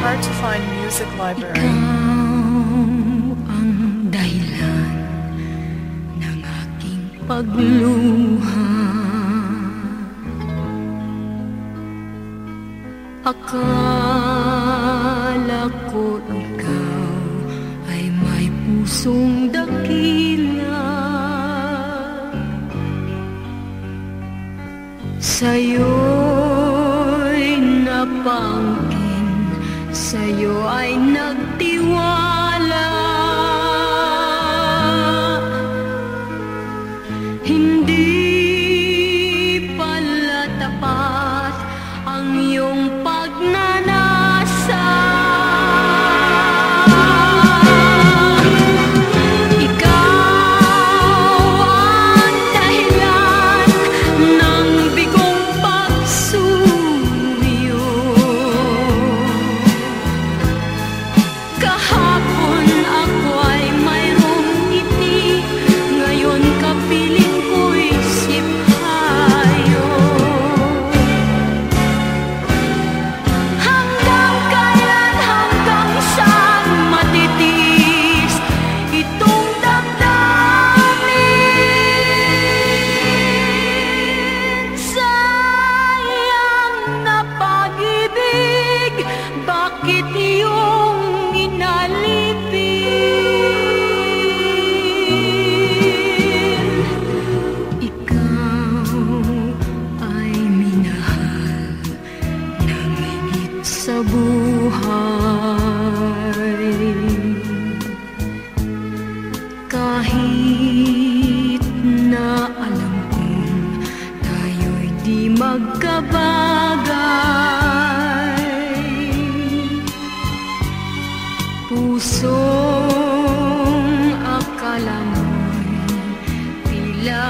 hard to find music library. Ang dahilan ng aking pagluha. Akala ko ikaw ay may pusong dakila. Sa'yo'y napangkin, sa'yo ay nagtiwala. Hindi pala tapat ang iyong sa buhay. Kahit na alam kong tayo'y di magkabagay. Pusong akala mo'y tila